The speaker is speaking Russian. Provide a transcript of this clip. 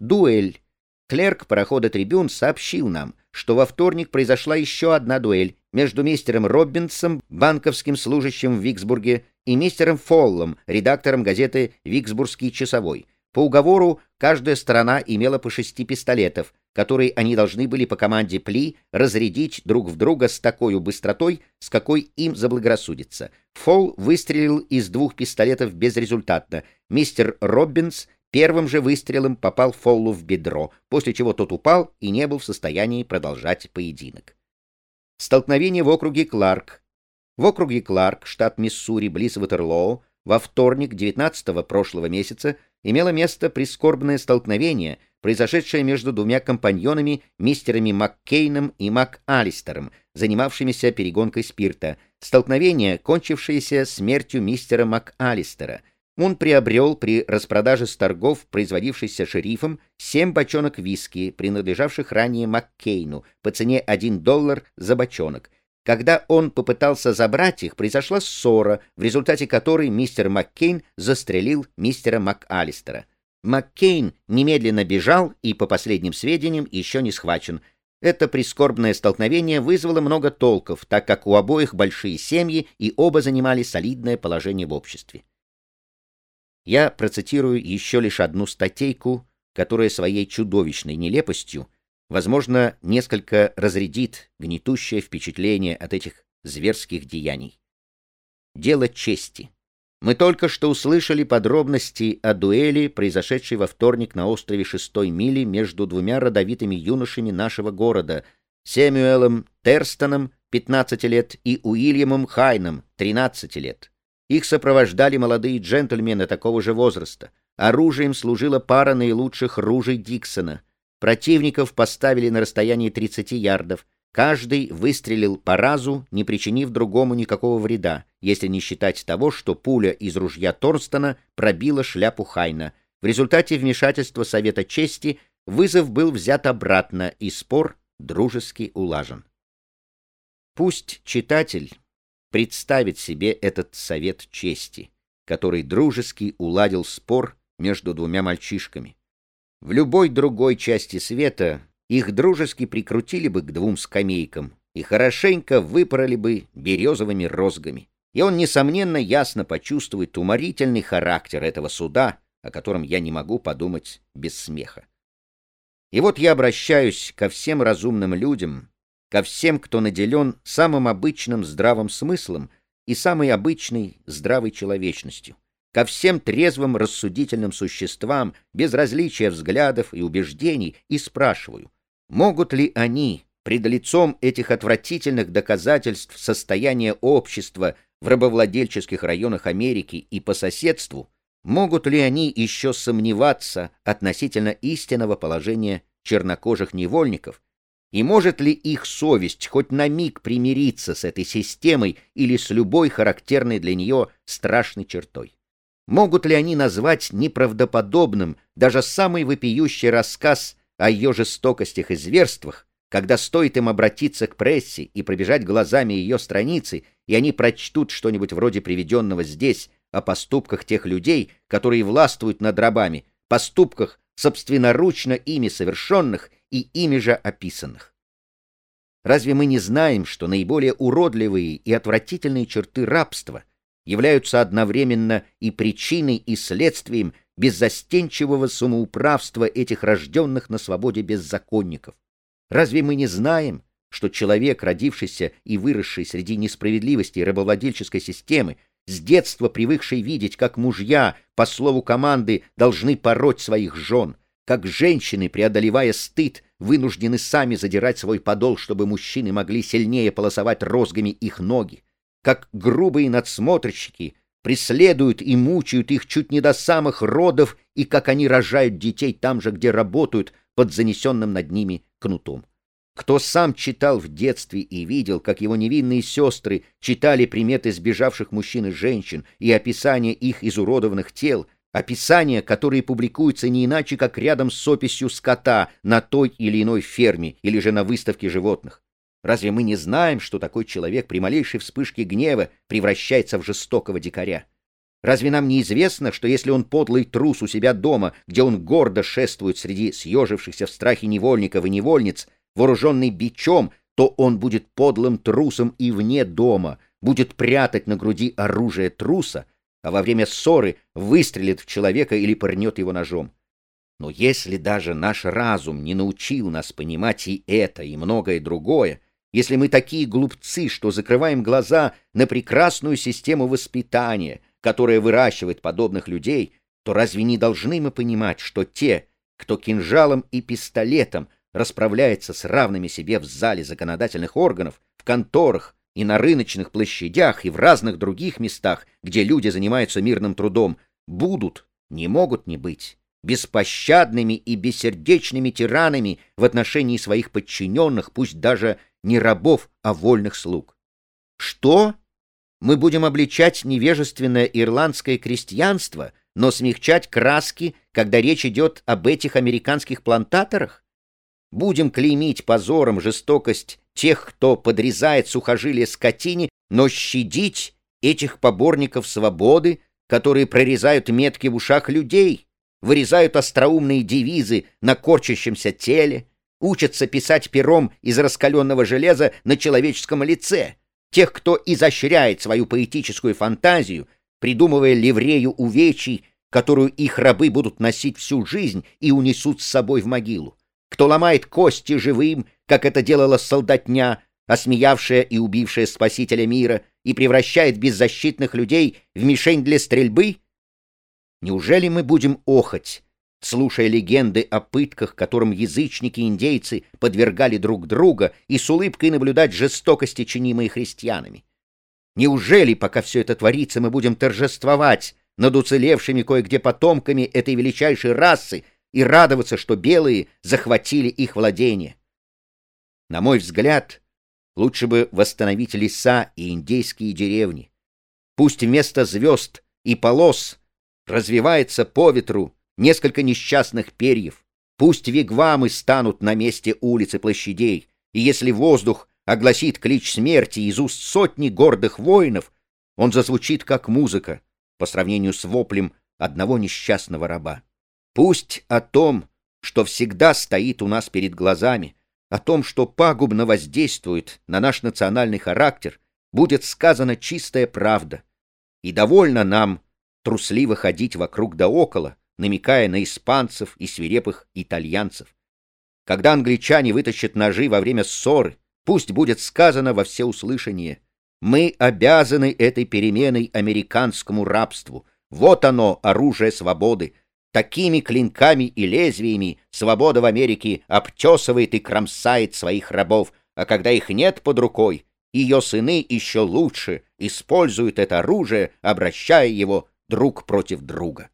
Дуэль. Клерк парохода «Трибюн» сообщил нам, что во вторник произошла еще одна дуэль между мистером Роббинсом, банковским служащим в Виксбурге, и мистером Фоллом, редактором газеты «Виксбургский часовой». По уговору каждая сторона имела по шести пистолетов, которые они должны были по команде Пли разрядить друг в друга с такой быстротой, с какой им заблагорассудится. Фолл выстрелил из двух пистолетов безрезультатно. Мистер Роббинс первым же выстрелом попал Фоллу в бедро, после чего тот упал и не был в состоянии продолжать поединок. Столкновение в округе Кларк. В округе Кларк, штат Миссури, близ Ватерлоу, во вторник 19 прошлого месяца имело место прискорбное столкновение, произошедшее между двумя компаньонами, мистерами Маккейном и МакАлистером, занимавшимися перегонкой спирта. Столкновение, кончившееся смертью мистера МакАлистера. Он приобрел при распродаже с торгов, производившейся шерифом, семь бочонок виски, принадлежавших ранее Маккейну, по цене 1 доллар за бочонок. Когда он попытался забрать их, произошла ссора, в результате которой мистер Маккейн застрелил мистера МакАлистера. Маккейн немедленно бежал и, по последним сведениям, еще не схвачен. Это прискорбное столкновение вызвало много толков, так как у обоих большие семьи и оба занимали солидное положение в обществе. Я процитирую еще лишь одну статейку, которая своей чудовищной нелепостью возможно, несколько разрядит гнетущее впечатление от этих зверских деяний. Дело чести. Мы только что услышали подробности о дуэли, произошедшей во вторник на острове Шестой Мили между двумя родовитыми юношами нашего города, Сэмюэлом Терстоном, 15 лет, и Уильямом Хайном, 13 лет. Их сопровождали молодые джентльмены такого же возраста. Оружием служила пара наилучших ружей Диксона — Противников поставили на расстоянии 30 ярдов. Каждый выстрелил по разу, не причинив другому никакого вреда, если не считать того, что пуля из ружья Торстона пробила шляпу Хайна. В результате вмешательства Совета Чести вызов был взят обратно, и спор дружески улажен. Пусть читатель представит себе этот Совет Чести, который дружески уладил спор между двумя мальчишками. В любой другой части света их дружески прикрутили бы к двум скамейкам и хорошенько выпороли бы березовыми розгами. И он, несомненно, ясно почувствует уморительный характер этого суда, о котором я не могу подумать без смеха. И вот я обращаюсь ко всем разумным людям, ко всем, кто наделен самым обычным здравым смыслом и самой обычной здравой человечностью ко всем трезвым рассудительным существам, без различия взглядов и убеждений, и спрашиваю, могут ли они, пред лицом этих отвратительных доказательств состояния общества в рабовладельческих районах Америки и по соседству, могут ли они еще сомневаться относительно истинного положения чернокожих невольников, и может ли их совесть хоть на миг примириться с этой системой или с любой характерной для нее страшной чертой? Могут ли они назвать неправдоподобным даже самый вопиющий рассказ о ее жестокостях и зверствах, когда стоит им обратиться к прессе и пробежать глазами ее страницы, и они прочтут что-нибудь вроде приведенного здесь о поступках тех людей, которые властвуют над рабами, поступках, собственноручно ими совершенных и ими же описанных. Разве мы не знаем, что наиболее уродливые и отвратительные черты рабства являются одновременно и причиной, и следствием беззастенчивого самоуправства этих рожденных на свободе беззаконников. Разве мы не знаем, что человек, родившийся и выросший среди несправедливости рабовладельческой системы, с детства привыкший видеть, как мужья, по слову команды, должны пороть своих жен, как женщины, преодолевая стыд, вынуждены сами задирать свой подол, чтобы мужчины могли сильнее полосовать розгами их ноги, как грубые надсмотрщики преследуют и мучают их чуть не до самых родов, и как они рожают детей там же, где работают, под занесенным над ними кнутом. Кто сам читал в детстве и видел, как его невинные сестры читали приметы сбежавших мужчин и женщин и описание их изуродованных тел, описания, которые публикуются не иначе, как рядом с описью скота на той или иной ферме или же на выставке животных. Разве мы не знаем, что такой человек при малейшей вспышке гнева превращается в жестокого дикаря? Разве нам не известно, что если он подлый трус у себя дома, где он гордо шествует среди съежившихся в страхе невольников и невольниц, вооруженный бичом, то он будет подлым трусом и вне дома, будет прятать на груди оружие труса, а во время ссоры выстрелит в человека или пырнет его ножом. Но если даже наш разум не научил нас понимать и это, и многое другое, если мы такие глупцы, что закрываем глаза на прекрасную систему воспитания — которая выращивает подобных людей, то разве не должны мы понимать, что те, кто кинжалом и пистолетом расправляется с равными себе в зале законодательных органов, в конторах и на рыночных площадях и в разных других местах, где люди занимаются мирным трудом, будут, не могут не быть, беспощадными и бессердечными тиранами в отношении своих подчиненных, пусть даже не рабов, а вольных слуг. Что мы будем обличать невежественное ирландское крестьянство, но смягчать краски, когда речь идет об этих американских плантаторах? Будем клеймить позором жестокость тех, кто подрезает сухожилие скотине, но щадить этих поборников свободы, которые прорезают метки в ушах людей, вырезают остроумные девизы на корчащемся теле, учатся писать пером из раскаленного железа на человеческом лице — тех, кто изощряет свою поэтическую фантазию, придумывая ливрею увечий, которую их рабы будут носить всю жизнь и унесут с собой в могилу, кто ломает кости живым, как это делала солдатня, осмеявшая и убившая спасителя мира, и превращает беззащитных людей в мишень для стрельбы? Неужели мы будем охоть, слушая легенды о пытках, которым язычники-индейцы подвергали друг друга, и с улыбкой наблюдать жестокости, чинимые христианами. Неужели, пока все это творится, мы будем торжествовать над уцелевшими кое-где потомками этой величайшей расы и радоваться, что белые захватили их владение? На мой взгляд, лучше бы восстановить леса и индейские деревни. Пусть вместо звезд и полос развивается по ветру несколько несчастных перьев. Пусть вигвамы станут на месте улиц и площадей, и если воздух огласит клич смерти из уст сотни гордых воинов, он зазвучит как музыка по сравнению с воплем одного несчастного раба. Пусть о том, что всегда стоит у нас перед глазами, о том, что пагубно воздействует на наш национальный характер, будет сказана чистая правда. И довольно нам трусливо ходить вокруг да около, намекая на испанцев и свирепых итальянцев. Когда англичане вытащат ножи во время ссоры, пусть будет сказано во всеуслышание, мы обязаны этой переменой американскому рабству. Вот оно, оружие свободы. Такими клинками и лезвиями свобода в Америке обтесывает и кромсает своих рабов, а когда их нет под рукой, ее сыны еще лучше используют это оружие, обращая его друг против друга.